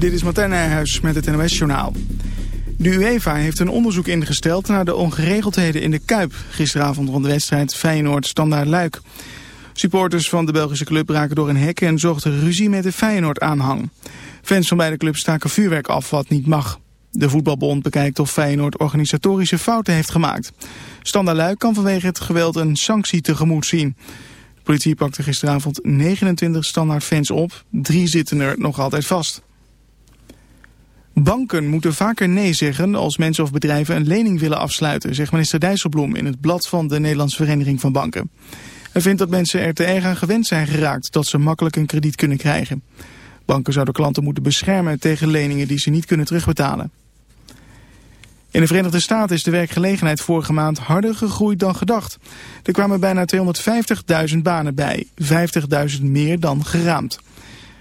Dit is Martijn Nijhuis met het NOS-journaal. De UEFA heeft een onderzoek ingesteld naar de ongeregeldheden in de Kuip... gisteravond rond de wedstrijd Feyenoord-Standaard-Luik. Supporters van de Belgische club raken door een hek en zochten ruzie met de Feyenoord-aanhang. Fans van beide clubs staken vuurwerk af wat niet mag. De voetbalbond bekijkt of Feyenoord organisatorische fouten heeft gemaakt. Standaard Luik kan vanwege het geweld een sanctie tegemoet zien. De politie pakte gisteravond 29 standaard fans op. Drie zitten er nog altijd vast. Banken moeten vaker nee zeggen als mensen of bedrijven een lening willen afsluiten, zegt minister Dijsselbloem in het blad van de Nederlandse Vereniging van Banken. Hij vindt dat mensen er te erg aan gewend zijn geraakt dat ze makkelijk een krediet kunnen krijgen. Banken zouden klanten moeten beschermen tegen leningen die ze niet kunnen terugbetalen. In de Verenigde Staten is de werkgelegenheid vorige maand harder gegroeid dan gedacht. Er kwamen bijna 250.000 banen bij, 50.000 meer dan geraamd.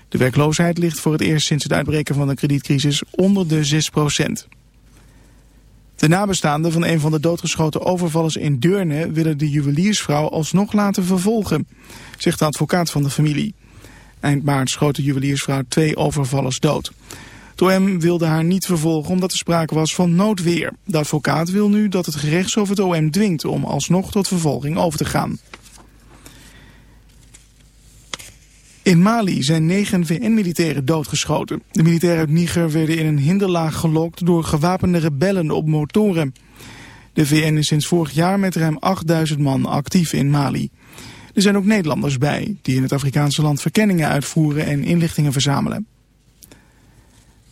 De werkloosheid ligt voor het eerst sinds het uitbreken van de kredietcrisis onder de 6% De nabestaanden van een van de doodgeschoten overvallers in Deurne willen de juweliersvrouw alsnog laten vervolgen, zegt de advocaat van de familie. Eind maart schoot de juweliersvrouw twee overvallers dood. Het OM wilde haar niet vervolgen omdat er sprake was van noodweer. De advocaat wil nu dat het gerechtshof het OM dwingt om alsnog tot vervolging over te gaan. In Mali zijn negen VN-militairen doodgeschoten. De militairen uit Niger werden in een hinderlaag gelokt door gewapende rebellen op motoren. De VN is sinds vorig jaar met ruim 8000 man actief in Mali. Er zijn ook Nederlanders bij, die in het Afrikaanse land verkenningen uitvoeren en inlichtingen verzamelen.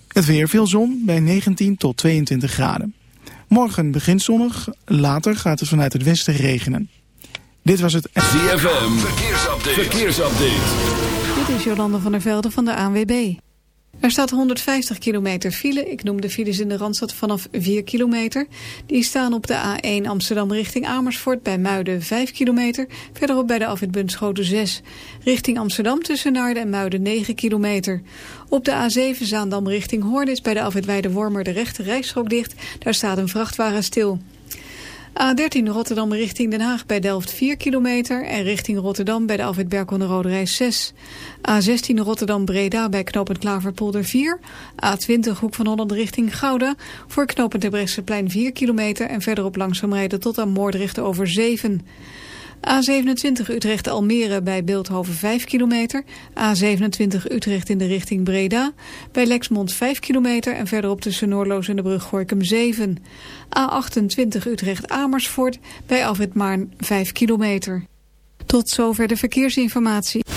Het weer veel zon bij 19 tot 22 graden. Morgen begint zonnig, later gaat het vanuit het westen regenen. Dit was het... ZFM, verkeersupdate. verkeersupdate. Dit is Jolande van der Velde van de ANWB. Er staat 150 kilometer file. Ik noem de files in de Randstad vanaf 4 kilometer. Die staan op de A1 Amsterdam richting Amersfoort bij Muiden 5 kilometer. Verderop bij de afwit Bunschoten 6. Richting Amsterdam tussen Naarden en Muiden 9 kilometer. Op de A7 Zaandam richting Hoorn is bij de afwit Wormer de rechte rijstrook dicht. Daar staat een vrachtwagen stil. A13 Rotterdam richting Den Haag bij Delft 4 kilometer en richting Rotterdam bij de afwit Berkel de Rode Reis 6. A16 Rotterdam Breda bij knooppunt Klaverpolder 4. A20 Hoek van Holland richting Gouda voor knooppunt plein 4 kilometer en verderop langzaam rijden tot aan Moordrecht over 7 A27 Utrecht-Almere bij Beeldhoven 5 kilometer. A27 Utrecht in de richting Breda. Bij Lexmond 5 kilometer en verderop tussen Noorloos en de brug Gorkum 7. A28 Utrecht-Amersfoort bij Afrit Maarn 5 kilometer. Tot zover de verkeersinformatie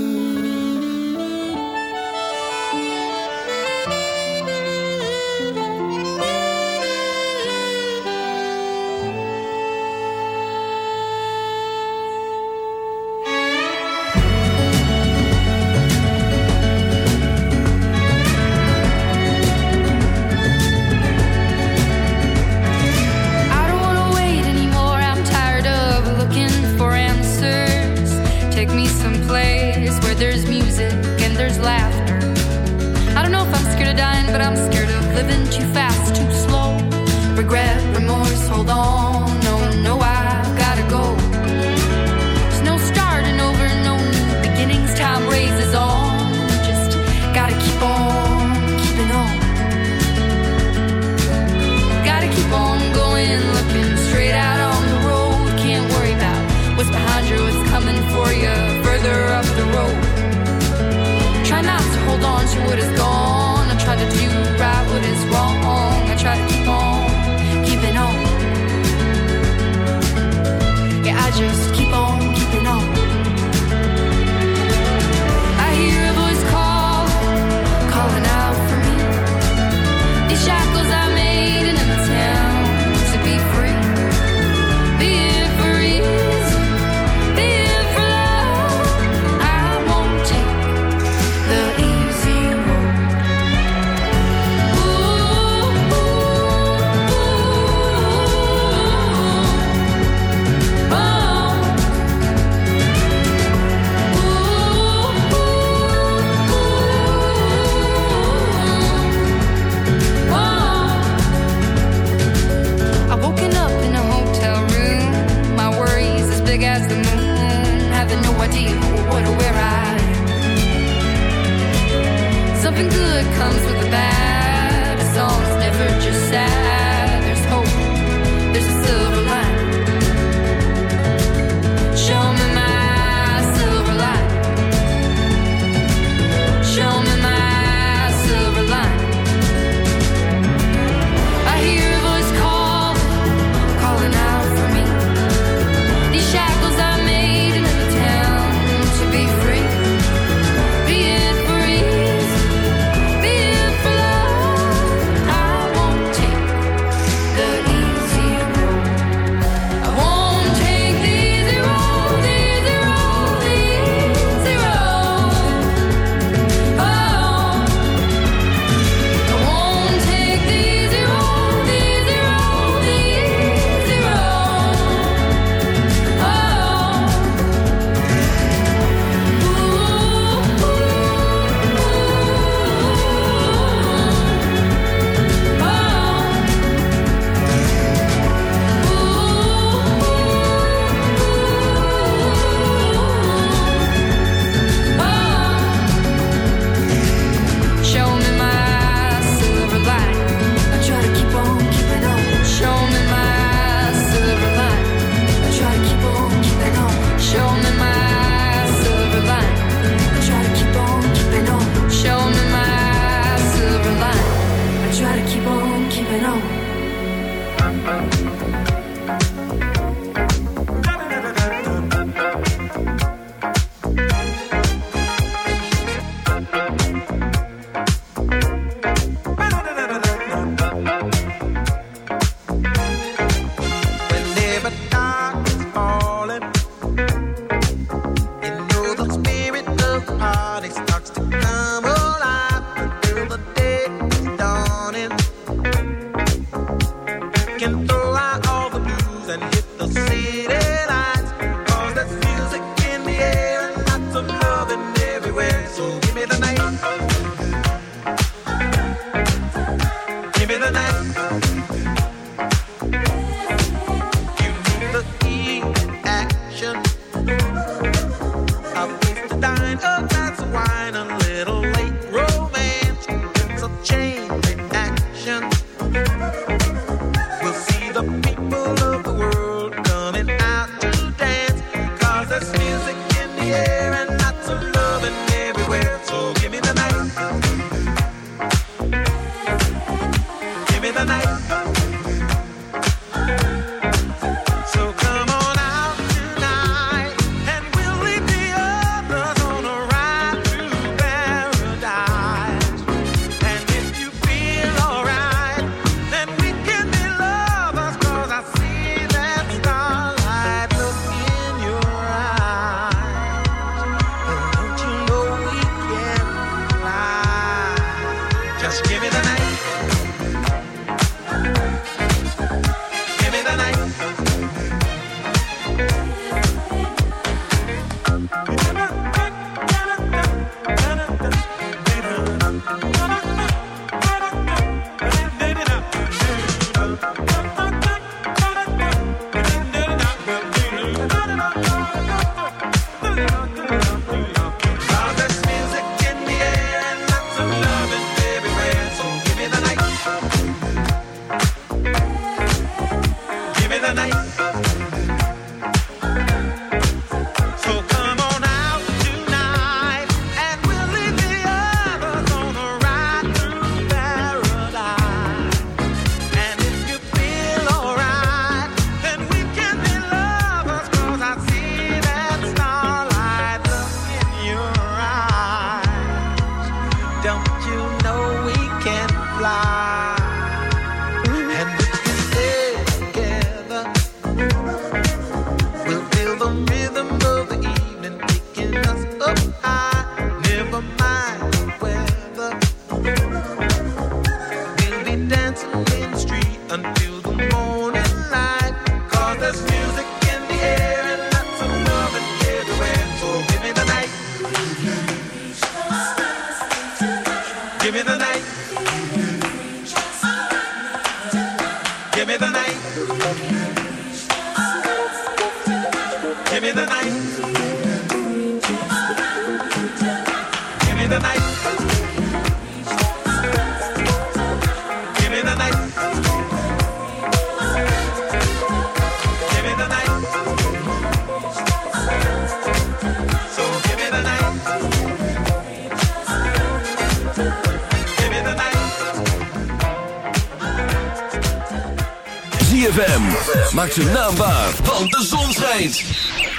Maak zijn naam waar, want de zon schijnt.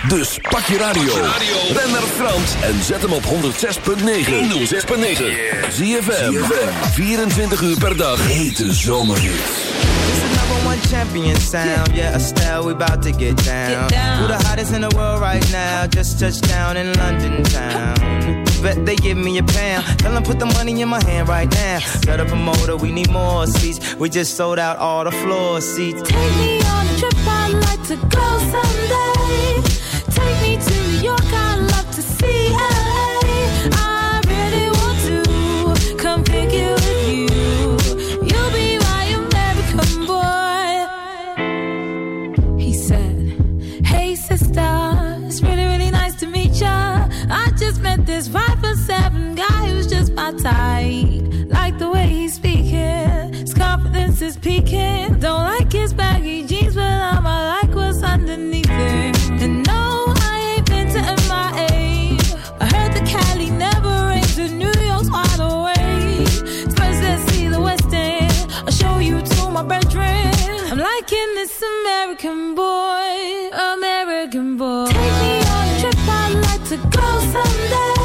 Dus pak je radio. Ben naar Frans en zet hem op 106.9. 106.9. ZFM. 24 uur per dag. Hete zomerhits. This is number one champion sound. Yeah, Estelle, we about to get down. Who the hottest in the world right now? Just touched down in London town. Bet they give me a pound. Tell them put the money in my hand right now. Got a promoter, we need more seats. We just sold out all the floor seats. Take me on a trip, I'd like to go someday. Take me to New York, I'd liking this American boy, American boy. Take me on a trip, I'd like to go someday.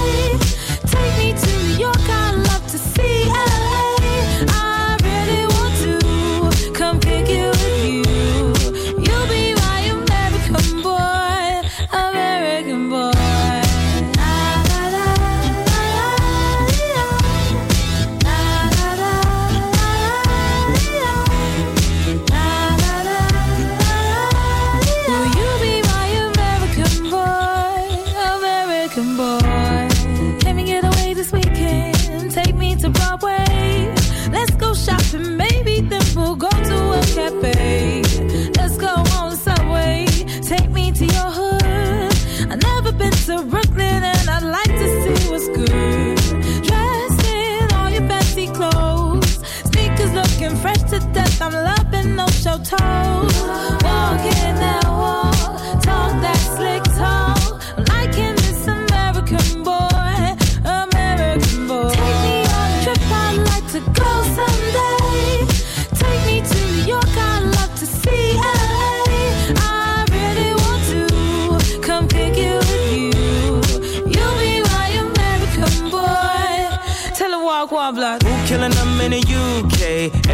tiptoe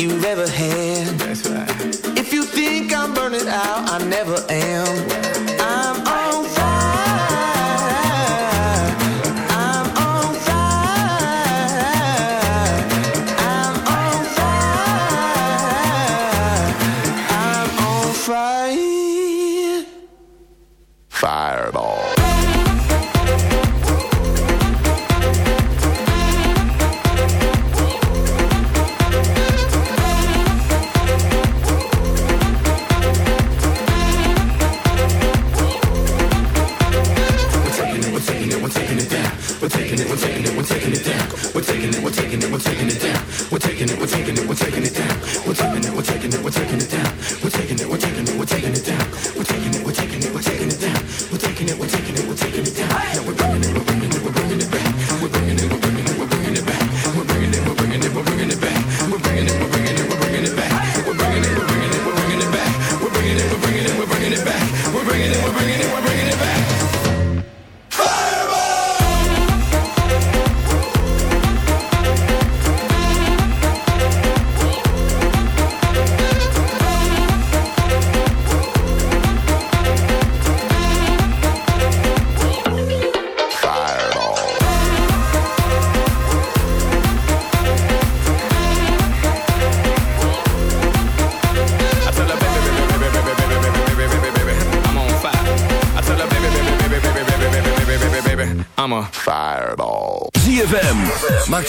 you've ever had.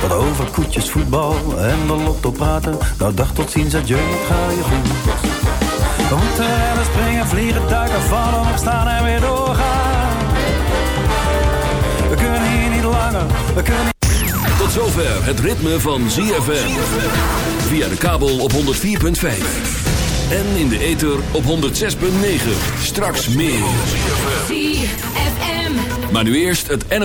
Wat over koetjes, voetbal en de lotto praten. Nou dag tot ziens, adieu, het ga je goed. We moeten rennen, springen, vliegen, duiken, vallen, opstaan en weer doorgaan. We kunnen hier niet langer, we kunnen... Tot zover het ritme van ZFM. Via de kabel op 104.5. En in de ether op 106.9. Straks meer. ZFM. Maar nu eerst het N